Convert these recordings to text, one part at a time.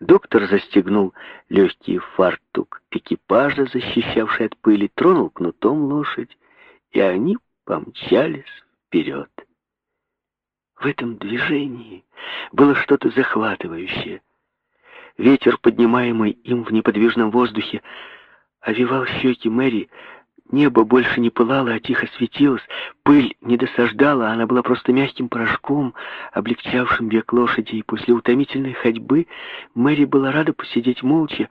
Доктор застегнул легкий фартук экипажа, защищавший от пыли, тронул кнутом лошадь, и они помчались вперед. В этом движении было что-то захватывающее. Ветер, поднимаемый им в неподвижном воздухе, овивал щеки Мэри, Небо больше не пылало, а тихо светилось. Пыль не досаждала, она была просто мягким порошком, облегчавшим бег лошади. И после утомительной ходьбы Мэри была рада посидеть молча,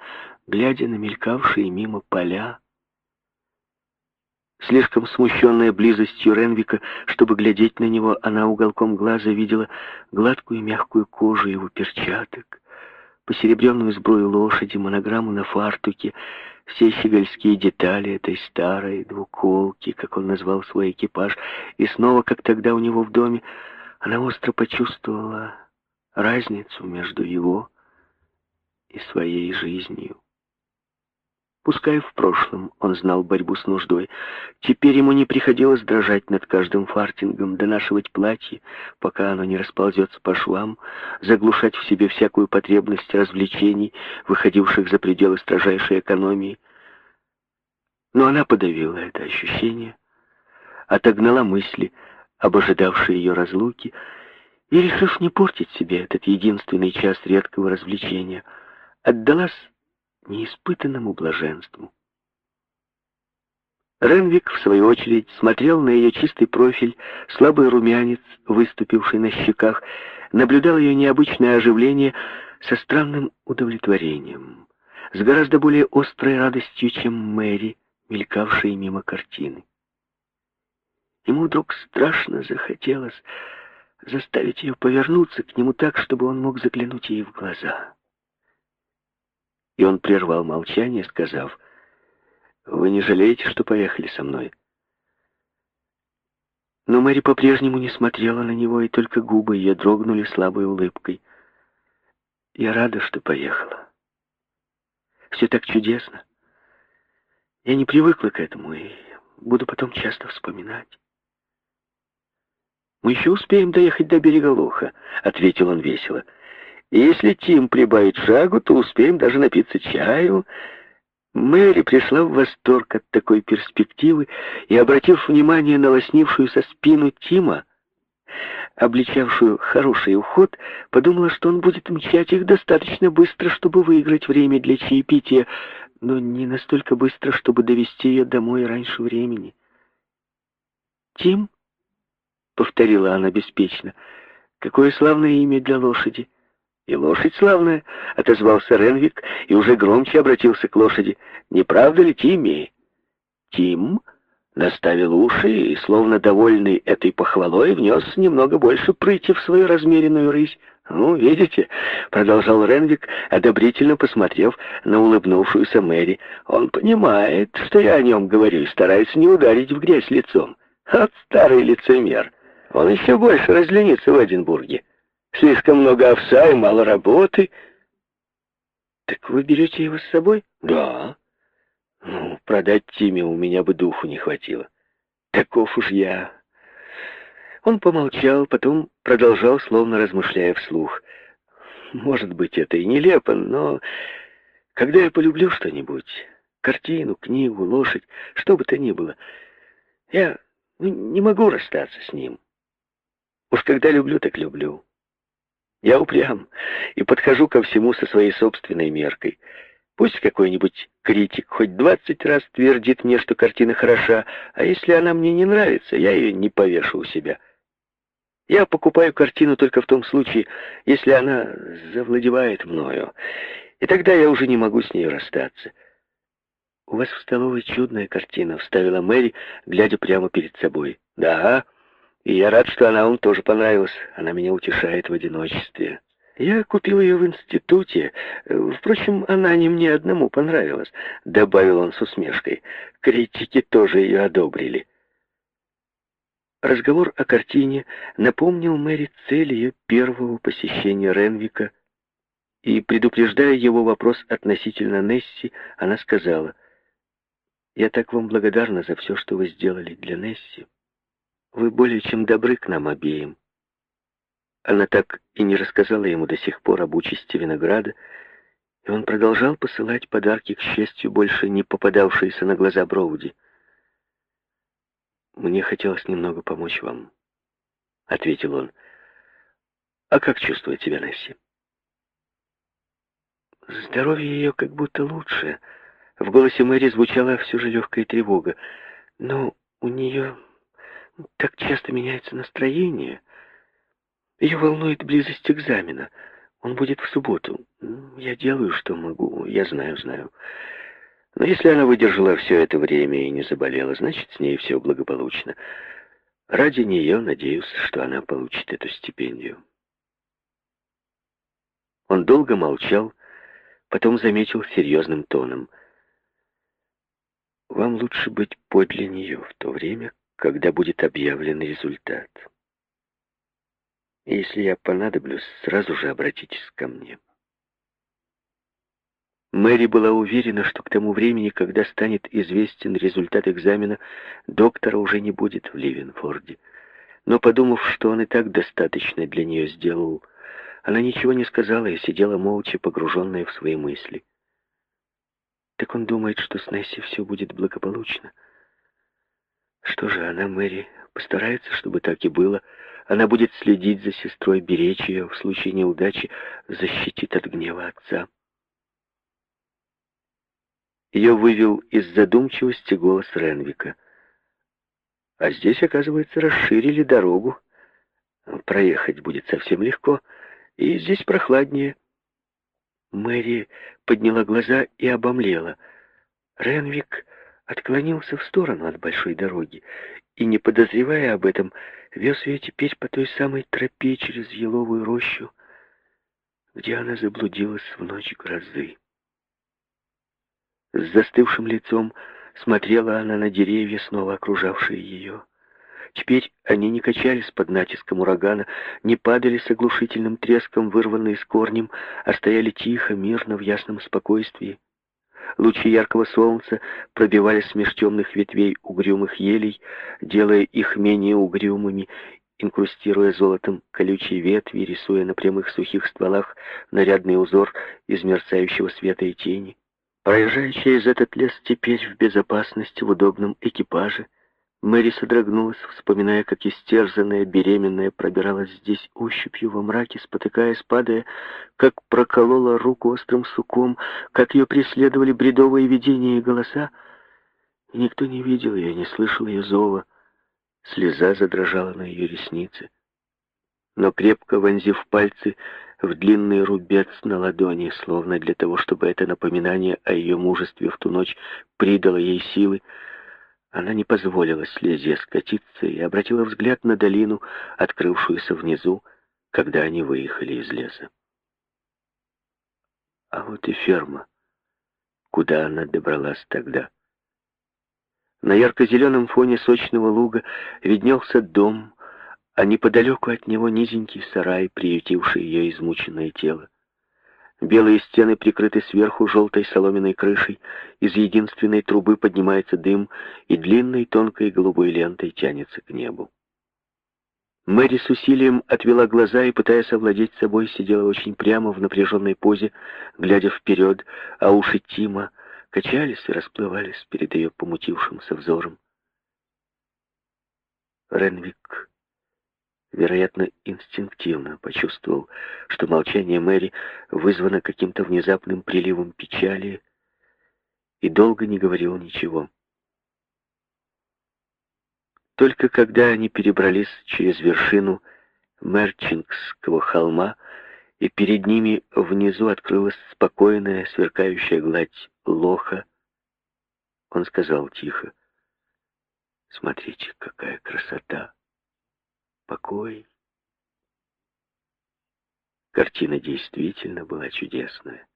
глядя на мелькавшие мимо поля. Слишком смущенная близостью Ренвика, чтобы глядеть на него, она уголком глаза видела гладкую мягкую кожу его перчаток, посеребренную сбрую лошади, монограмму на фартуке, все щегольские детали этой старой двуколки, как он назвал свой экипаж, и снова, как тогда у него в доме, она остро почувствовала разницу между его и своей жизнью. Пускай в прошлом он знал борьбу с нуждой, теперь ему не приходилось дрожать над каждым фартингом, донашивать платье, пока оно не расползется по швам, заглушать в себе всякую потребность развлечений, выходивших за пределы строжайшей экономии. Но она подавила это ощущение, отогнала мысли об ожидавшей ее разлуки и, решив не портить себе этот единственный час редкого развлечения, отдалась неиспытанному блаженству. Ренвик, в свою очередь, смотрел на ее чистый профиль, слабый румянец, выступивший на щеках, наблюдал ее необычное оживление со странным удовлетворением, с гораздо более острой радостью, чем Мэри, мелькавшие мимо картины. Ему вдруг страшно захотелось заставить ее повернуться к нему так, чтобы он мог заглянуть ей в глаза. И он прервал молчание, сказав, «Вы не жалеете, что поехали со мной?» Но Мэри по-прежнему не смотрела на него, и только губы ее дрогнули слабой улыбкой. «Я рада, что поехала. Все так чудесно. Я не привыкла к этому и буду потом часто вспоминать». «Мы еще успеем доехать до берега Лоха», — ответил он весело. И если Тим прибавит шагу, то успеем даже напиться чаю. Мэри пришла в восторг от такой перспективы и, обратив внимание на лоснившуюся спину Тима, обличавшую хороший уход, подумала, что он будет мчать их достаточно быстро, чтобы выиграть время для чаепития, но не настолько быстро, чтобы довести ее домой раньше времени. «Тим?» — повторила она беспечно. «Какое славное имя для лошади!» «И лошадь славная», — отозвался Ренвик и уже громче обратился к лошади. «Не правда ли, Тимми?» Тим наставил уши и, словно довольный этой похвалой, внес немного больше прыти в свою размеренную рысь. «Ну, видите», — продолжал Ренвик, одобрительно посмотрев на улыбнувшуюся Мэри, «он понимает, что я о нем говорю, и старается не ударить в грязь лицом. От старый лицемер. Он еще больше разленится в Эдинбурге». Слишком много овса и мало работы. Так вы берете его с собой? Да. Ну, продать Тиме у меня бы духу не хватило. Таков уж я. Он помолчал, потом продолжал, словно размышляя вслух. Может быть, это и нелепо, но когда я полюблю что-нибудь, картину, книгу, лошадь, что бы то ни было, я ну, не могу расстаться с ним. Уж когда люблю, так люблю. Я упрям и подхожу ко всему со своей собственной меркой. Пусть какой-нибудь критик хоть двадцать раз твердит мне, что картина хороша, а если она мне не нравится, я ее не повешу у себя. Я покупаю картину только в том случае, если она завладевает мною, и тогда я уже не могу с ней расстаться. «У вас в столовой чудная картина», — вставила Мэри, глядя прямо перед собой. «Да, и я рад, что она вам тоже понравилась. Она меня утешает в одиночестве. Я купил ее в институте. Впрочем, она не мне одному понравилась, добавил он с усмешкой. Критики тоже ее одобрили. Разговор о картине напомнил Мэри цель ее первого посещения Ренвика, и, предупреждая его вопрос относительно Несси, она сказала, «Я так вам благодарна за все, что вы сделали для Несси». Вы более чем добры к нам обеим. Она так и не рассказала ему до сих пор об участи винограда И он продолжал посылать подарки, к счастью, больше не попадавшиеся на глаза Броуди. «Мне хотелось немного помочь вам», — ответил он. «А как чувствует себя Несси?» Здоровье ее как будто лучше. В голосе Мэри звучала все же легкая тревога. Но у нее так часто меняется настроение. Ее волнует близость экзамена. Он будет в субботу. Я делаю, что могу. Я знаю, знаю. Но если она выдержала все это время и не заболела, значит, с ней все благополучно. Ради нее надеюсь, что она получит эту стипендию. Он долго молчал, потом заметил серьезным тоном. «Вам лучше быть подле нее в то время, когда будет объявлен результат. Если я понадоблюсь, сразу же обратитесь ко мне». Мэри была уверена, что к тому времени, когда станет известен результат экзамена, доктора уже не будет в Ливенфорде. Но, подумав, что он и так достаточно для нее сделал, она ничего не сказала и сидела молча, погруженная в свои мысли. Так он думает, что с Несси все будет благополучно. Что же, она, Мэри, постарается, чтобы так и было. Она будет следить за сестрой, беречь ее, в случае неудачи защитит от гнева отца. Ее вывел из задумчивости голос Ренвика. А здесь, оказывается, расширили дорогу. Проехать будет совсем легко, и здесь прохладнее. Мэри подняла глаза и обомлела. Ренвик отклонился в сторону от большой дороги и, не подозревая об этом, вез ее теперь по той самой тропе через еловую рощу, где она заблудилась в ночь грозы. С застывшим лицом смотрела она на деревья, снова окружавшие ее. Теперь они не качались под натиском урагана, не падали с оглушительным треском, вырванные с корнем, а стояли тихо, мирно, в ясном спокойствии. Лучи яркого солнца пробивались меж темных ветвей угрюмых елей, делая их менее угрюмыми, инкрустируя золотом колючие ветви, рисуя на прямых сухих стволах нарядный узор из мерцающего света и тени. Проезжая через этот лес теперь в безопасности, в удобном экипаже, Мэри содрогнулась, вспоминая, как истерзанная, беременная пробиралась здесь ощупью во мраке, спотыкаясь, падая, как проколола руку острым суком, как ее преследовали бредовые видения и голоса. Никто не видел ее, не слышал ее зова. Слеза задрожала на ее реснице. Но крепко вонзив пальцы, в длинный рубец на ладони, словно для того, чтобы это напоминание о ее мужестве в ту ночь придало ей силы, она не позволила слезе скатиться и обратила взгляд на долину, открывшуюся внизу, когда они выехали из леса. А вот и ферма, куда она добралась тогда. На ярко-зеленом фоне сочного луга виднелся дом, а неподалеку от него низенький сарай, приютивший ее измученное тело. Белые стены прикрыты сверху желтой соломенной крышей, из единственной трубы поднимается дым и длинной тонкой голубой лентой тянется к небу. Мэри с усилием отвела глаза и, пытаясь овладеть собой, сидела очень прямо в напряженной позе, глядя вперед, а уши Тима качались и расплывались перед ее помутившимся взором. Ренвик вероятно, инстинктивно почувствовал, что молчание Мэри вызвано каким-то внезапным приливом печали, и долго не говорил ничего. Только когда они перебрались через вершину Мерчингского холма, и перед ними внизу открылась спокойная, сверкающая гладь лоха, он сказал тихо, «Смотрите, какая красота!» Покой. Картина действительно была чудесная.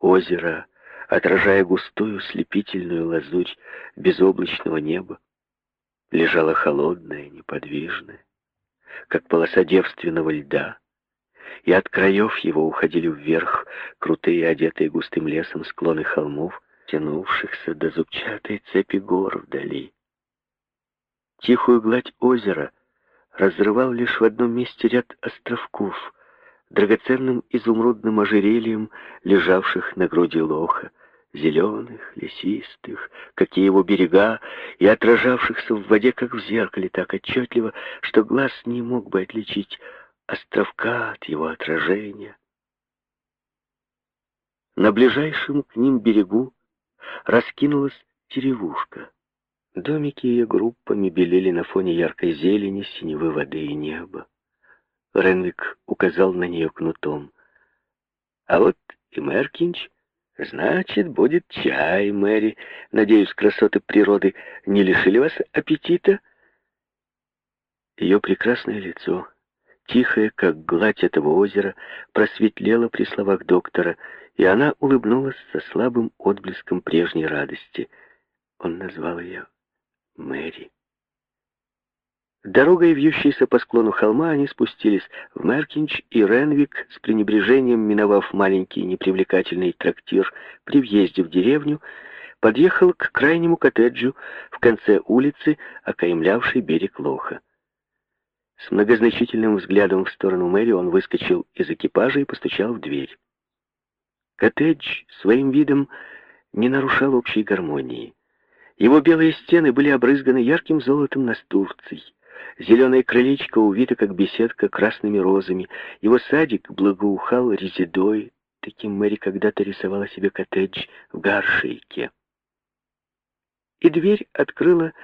Озеро, отражая густую слепительную лазурь безоблачного неба, лежало холодное, неподвижное, как полоса девственного льда, и от краев его уходили вверх крутые, одетые густым лесом склоны холмов, тянувшихся до зубчатой цепи гор вдали. Тихую гладь озера разрывал лишь в одном месте ряд островков, драгоценным изумрудным ожерельем, лежавших на груди лоха, зеленых, лесистых, какие его берега, и отражавшихся в воде, как в зеркале, так отчетливо, что глаз не мог бы отличить островка от его отражения. На ближайшем к ним берегу раскинулась деревушка. Домики ее группами белели на фоне яркой зелени, синевы воды и неба. Ренвик указал на нее кнутом. А вот и Меркинч Значит, будет чай, Мэри. Надеюсь, красоты природы не лишили вас аппетита? Ее прекрасное лицо, тихое, как гладь этого озера, просветлело при словах доктора, и она улыбнулась со слабым отблеском прежней радости. Он назвал ее Мэри. Дорогой, вьющейся по склону холма, они спустились в Меркинч, и Ренвик, с пренебрежением миновав маленький непривлекательный трактир при въезде в деревню, подъехал к крайнему коттеджу в конце улицы, окаймлявшей берег Лоха. С многозначительным взглядом в сторону Мэри он выскочил из экипажа и постучал в дверь. Коттедж своим видом не нарушал общей гармонии. Его белые стены были обрызганы ярким золотом настурций. Зеленое крылечко увито, как беседка, красными розами. Его садик благоухал резидой. Таким Мэри когда-то рисовала себе коттедж в Гаршейке. И дверь открыла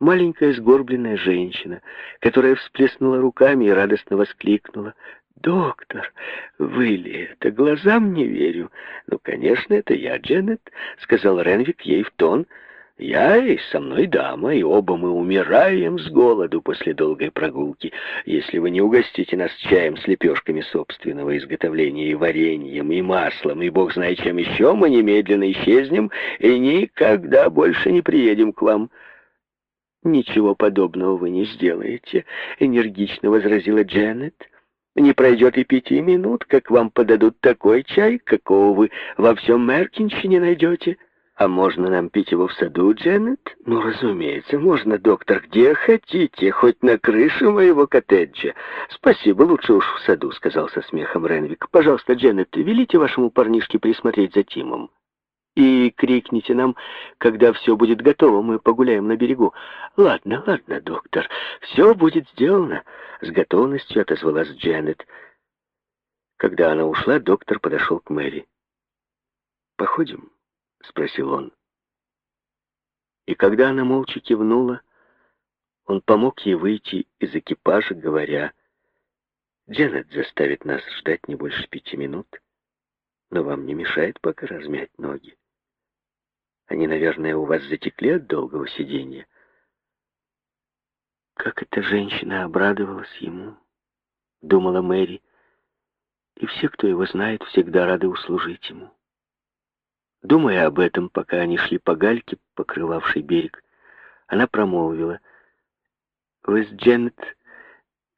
маленькая сгорбленная женщина, которая всплеснула руками и радостно воскликнула. «Доктор, вы ли это? Глазам не верю». «Ну, конечно, это я, Дженнет», — сказал Ренвик ей в тон, — я и со мной дама, и оба мы умираем с голоду после долгой прогулки. Если вы не угостите нас чаем с лепешками собственного изготовления, и вареньем, и маслом, и бог знает чем еще, мы немедленно исчезнем и никогда больше не приедем к вам». «Ничего подобного вы не сделаете», — энергично возразила Дженнет. «Не пройдет и пяти минут, как вам подадут такой чай, какого вы во всем Меркинче не найдете». «А можно нам пить его в саду, Дженнет?» «Ну, разумеется, можно, доктор, где хотите, хоть на крыше моего коттеджа». «Спасибо, лучше уж в саду», — сказал со смехом Ренвик. «Пожалуйста, Дженнет, велите вашему парнишке присмотреть за Тимом. И крикните нам, когда все будет готово, мы погуляем на берегу». «Ладно, ладно, доктор, все будет сделано», — с готовностью отозвалась Дженнет. Когда она ушла, доктор подошел к Мэри. «Походим?» — спросил он. И когда она молча кивнула, он помог ей выйти из экипажа, говоря, «Дженнет заставит нас ждать не больше пяти минут, но вам не мешает пока размять ноги. Они, наверное, у вас затекли от долгого сидения». Как эта женщина обрадовалась ему, думала Мэри, и все, кто его знает, всегда рады услужить ему. Думая об этом, пока они шли по гальке, покрывавшей берег, она промолвила. «Вы с Дженнет,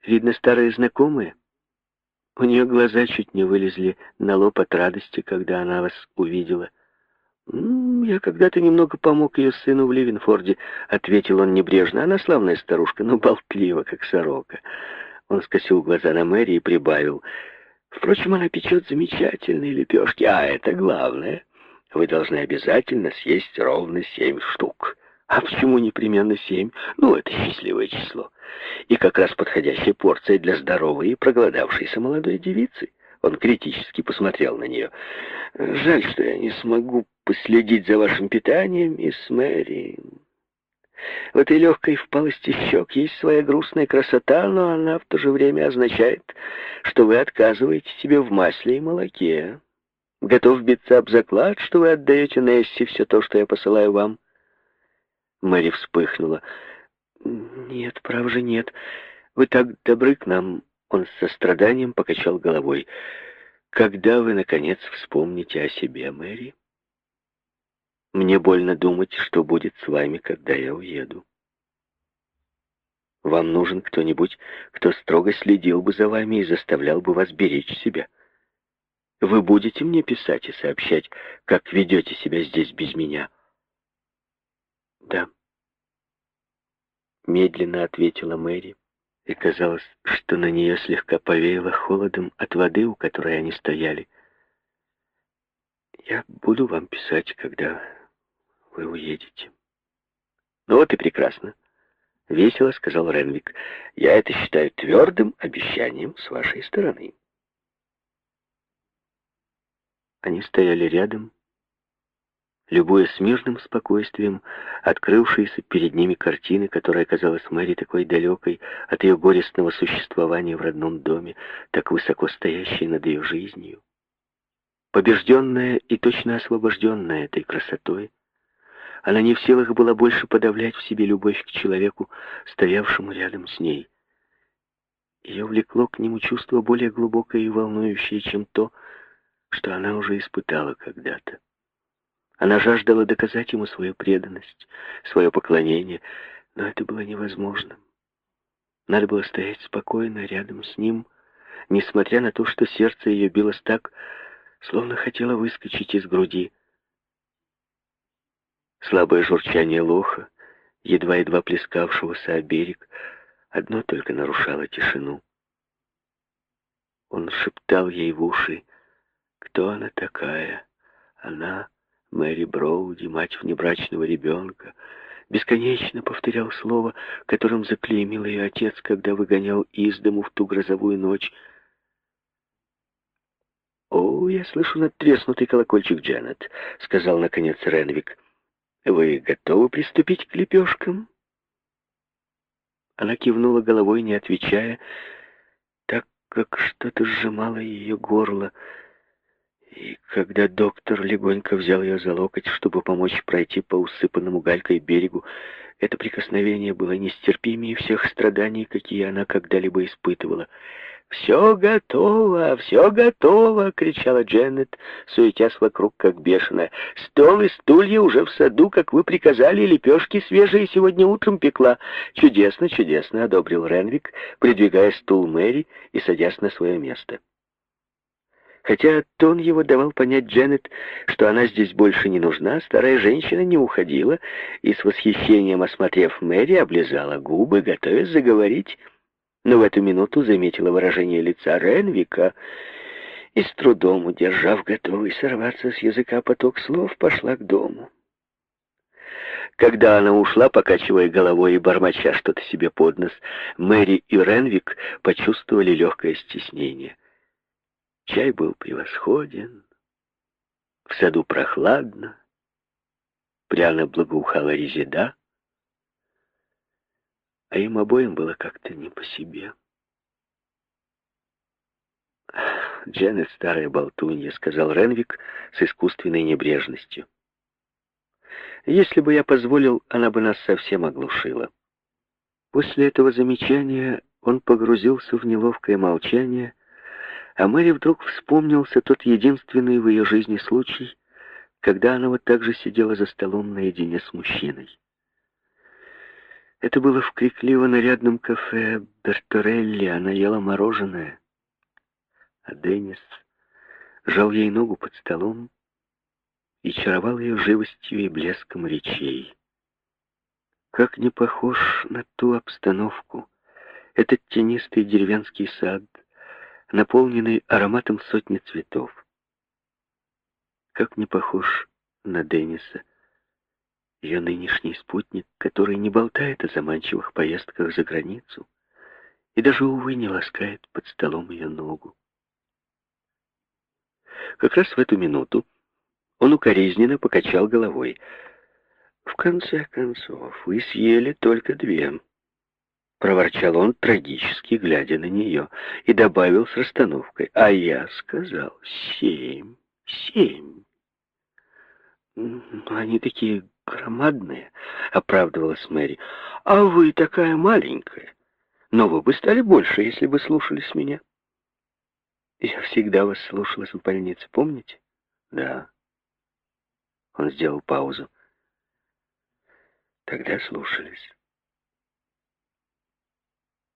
видно, старые знакомые?» У нее глаза чуть не вылезли на лоб от радости, когда она вас увидела. «Я когда-то немного помог ее сыну в Ливенфорде», — ответил он небрежно. «Она славная старушка, но болтлива, как сорока». Он скосил глаза на Мэри и прибавил. «Впрочем, она печет замечательные лепешки, а это главное» вы должны обязательно съесть ровно семь штук. А почему непременно семь? Ну, это счастливое число. И как раз подходящая порция для здоровой и проголодавшейся молодой девицы. Он критически посмотрел на нее. «Жаль, что я не смогу последить за вашим питанием, мисс Мэри. В этой легкой впалости щек есть своя грустная красота, но она в то же время означает, что вы отказываете себе в масле и молоке. Готов биться об заклад, что вы отдаете Несси все то, что я посылаю вам?» Мэри вспыхнула. «Нет, прав же нет. Вы так добры к нам». Он с состраданием покачал головой. «Когда вы, наконец, вспомните о себе, Мэри? Мне больно думать, что будет с вами, когда я уеду. Вам нужен кто-нибудь, кто строго следил бы за вами и заставлял бы вас беречь себя». Вы будете мне писать и сообщать, как ведете себя здесь без меня?» «Да», — медленно ответила Мэри. и казалось, что на нее слегка повеяло холодом от воды, у которой они стояли. «Я буду вам писать, когда вы уедете». «Ну вот и прекрасно», — весело сказал Ренвик. «Я это считаю твердым обещанием с вашей стороны». Они стояли рядом, любуясь мирным спокойствием, открывшейся перед ними картины, которая казалась Мэри такой далекой от ее горестного существования в родном доме, так высоко стоящей над ее жизнью. Побежденная и точно освобожденная этой красотой, она не в силах была больше подавлять в себе любовь к человеку, стоявшему рядом с ней. Ее влекло к нему чувство более глубокое и волнующее, чем то, что она уже испытала когда-то. Она жаждала доказать ему свою преданность, свое поклонение, но это было невозможно. Надо было стоять спокойно рядом с ним, несмотря на то, что сердце ее билось так, словно хотело выскочить из груди. Слабое журчание лоха, едва-едва плескавшегося о берег, одно только нарушало тишину. Он шептал ей в уши, кто она такая? Она, Мэри Броуди, мать внебрачного ребенка, бесконечно повторял слово, которым заклеймил ее отец, когда выгонял из дому в ту грозовую ночь. «О, я слышу надтреснутый колокольчик Джанет», — сказал, наконец, Ренвик. «Вы готовы приступить к лепешкам?» Она кивнула головой, не отвечая, так как что-то сжимало ее горло, — и когда доктор легонько взял ее за локоть, чтобы помочь пройти по усыпанному галькой берегу, это прикосновение было нестерпимее всех страданий, какие она когда-либо испытывала. «Все готово, все готово!» — кричала Дженнет, суетясь вокруг, как бешеная. «Стол и стулья уже в саду, как вы приказали, лепешки свежие сегодня утром пекла». «Чудесно, чудесно!» — одобрил Ренвик, придвигая стул Мэри и садясь на свое место. Хотя тон его давал понять Дженнет, что она здесь больше не нужна, старая женщина не уходила и с восхищением осмотрев Мэри, облизала губы, готовясь заговорить. Но в эту минуту заметила выражение лица Ренвика и с трудом, удержав готовый сорваться с языка поток слов, пошла к дому. Когда она ушла, покачивая головой и бормоча что-то себе под нос, Мэри и Ренвик почувствовали легкое стеснение. Чай был превосходен, в саду прохладно, пряно благоухала резида, а им обоим было как-то не по себе. Дженнет старая болтунья, сказал Ренвик с искусственной небрежностью. Если бы я позволил, она бы нас совсем оглушила. После этого замечания он погрузился в неловкое молчание, а Мэри вдруг вспомнился тот единственный в ее жизни случай, когда она вот так же сидела за столом наедине с мужчиной. Это было в крикливо-нарядном кафе Берторелли. Она ела мороженое, а Деннис жал ей ногу под столом и чаровал ее живостью и блеском речей. Как не похож на ту обстановку этот тенистый деревенский сад — наполненный ароматом сотни цветов. Как не похож на Денниса, ее нынешний спутник, который не болтает о заманчивых поездках за границу и даже, увы, не ласкает под столом ее ногу. Как раз в эту минуту он укоризненно покачал головой. «В конце концов, вы съели только две», проворчал он, трагически глядя на нее, и добавил с расстановкой. А я сказал семь, семь. Они такие громадные, оправдывалась Мэри. А вы такая маленькая. Но вы бы стали больше, если бы слушались меня. Я всегда вас слушалась в больнице, помните? Да. Он сделал паузу. Тогда слушались.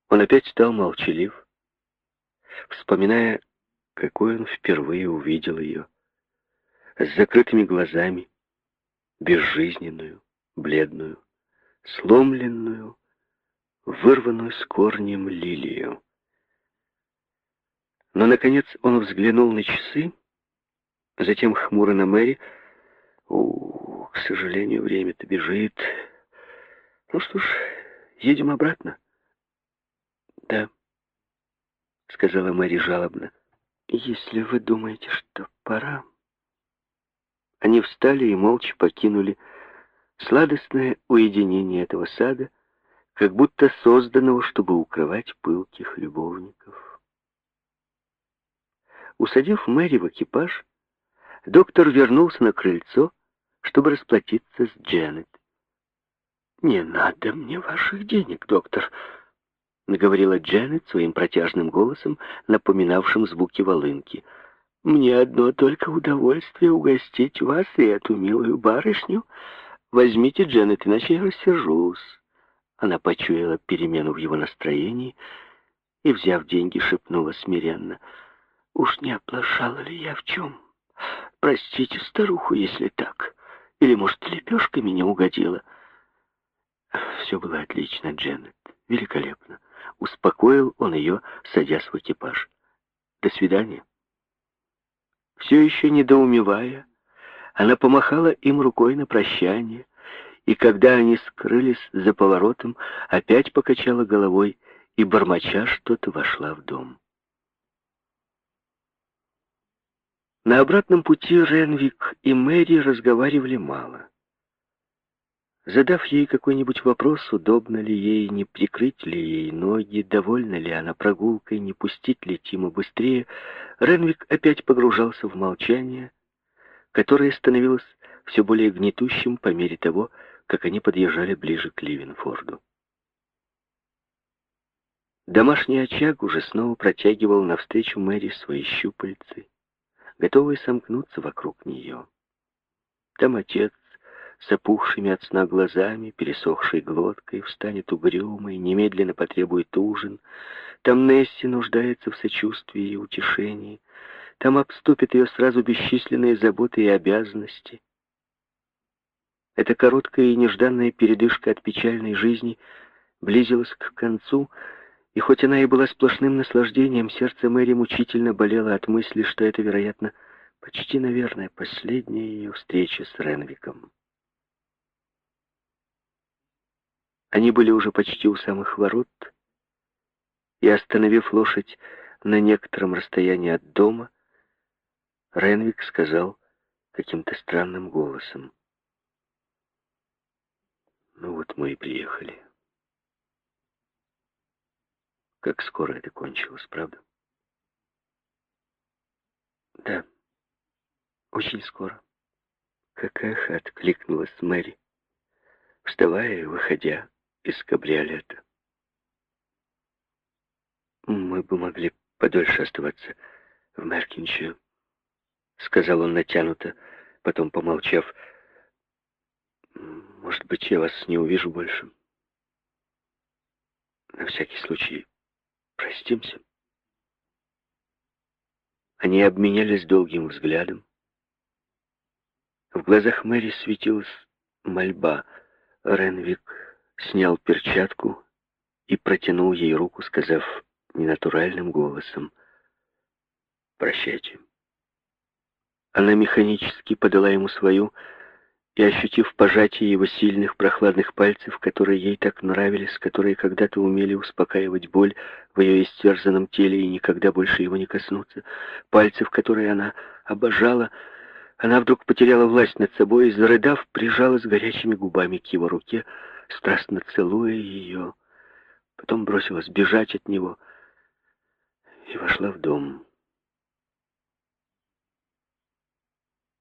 Он опять стал молчалив, вспоминая, какой он впервые увидел ее. С закрытыми глазами, безжизненную, бледную, сломленную, вырванную с корнем лилию. Но, наконец, он взглянул на часы, затем хмуро на Мэри. «У, к сожалению, время-то бежит. Ну что ж, едем обратно?» «Да», — сказала Мэри жалобно. «Если вы думаете, что пора...» Они встали и молча покинули сладостное уединение этого сада, как будто созданного, чтобы укрывать пылких любовников. Усадив Мэри в экипаж, доктор вернулся на крыльцо, чтобы расплатиться с Дженнет. «Не надо мне ваших денег, доктор», — говорила Дженнет своим протяжным голосом, напоминавшим звуки волынки. «Мне одно только удовольствие угостить вас и эту милую барышню. Возьмите, Дженнет, иначе я рассержусь». Она почуяла перемену в его настроении и, взяв деньги, шепнула смиренно — Уж не оплошала ли я в чем? Простите старуху, если так. Или, может, лепешка меня угодила? Все было отлично, Дженнет. Великолепно. Успокоил он ее, садясь в экипаж. До свидания. Все еще недоумевая, она помахала им рукой на прощание, и когда они скрылись за поворотом, опять покачала головой и, бормоча что-то, вошла в дом. На обратном пути Ренвик и Мэри разговаривали мало. Задав ей какой-нибудь вопрос, удобно ли ей, не прикрыть ли ей ноги, довольна ли она прогулкой, не пустить ли Тима быстрее, Ренвик опять погружался в молчание, которое становилось все более гнетущим по мере того, как они подъезжали ближе к Ливенфорду. Домашний очаг уже снова протягивал навстречу Мэри свои щупальцы готовые сомкнуться вокруг нее. Там отец с опухшими от сна глазами, пересохшей глоткой, встанет угрюмый, немедленно потребует ужин. Там Несси нуждается в сочувствии и утешении. Там обступят ее сразу бесчисленные заботы и обязанности. Эта короткая и нежданная передышка от печальной жизни близилась к концу, и хоть она и была сплошным наслаждением, сердце Мэри мучительно болело от мысли, что это, вероятно, почти, наверное, последняя ее встреча с Ренвиком. Они были уже почти у самых ворот, и, остановив лошадь на некотором расстоянии от дома, Ренвик сказал каким-то странным голосом. «Ну вот мы и приехали». Как скоро это кончилось, правда? Да, очень скоро. Как эхо откликнулась Мэри, вставая и выходя из кабриолета. Мы бы могли подольше оставаться в Меркинче, сказал он натянуто, потом помолчав. Может быть, я вас не увижу больше. На всякий случай Простимся. Они обменялись долгим взглядом. В глазах Мэри светилась мольба. Ренвик снял перчатку и протянул ей руку, сказав ненатуральным голосом «Прощайте». Она механически подала ему свою, и, ощутив пожатие его сильных прохладных пальцев, которые ей так нравились, которые когда-то умели успокаивать боль в ее истерзанном теле и никогда больше его не коснуться, пальцев, которые она обожала, она вдруг потеряла власть над собой и, зарыдав, прижалась горячими губами к его руке, страстно целуя ее, потом бросилась бежать от него и вошла в дом.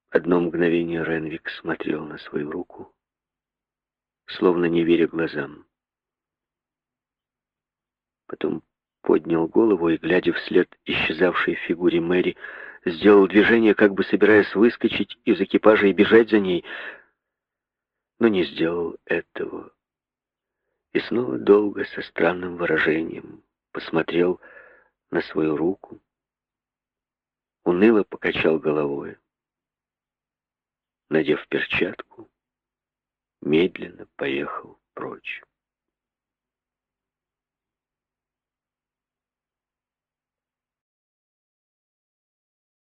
Одно мгновение Ренвик смотрел на свою руку, словно не веря глазам. Потом поднял голову и, глядя вслед исчезавшей фигуре Мэри, сделал движение, как бы собираясь выскочить из экипажа и бежать за ней, но не сделал этого. И снова долго, со странным выражением, посмотрел на свою руку, уныло покачал головой надев перчатку, медленно поехал прочь.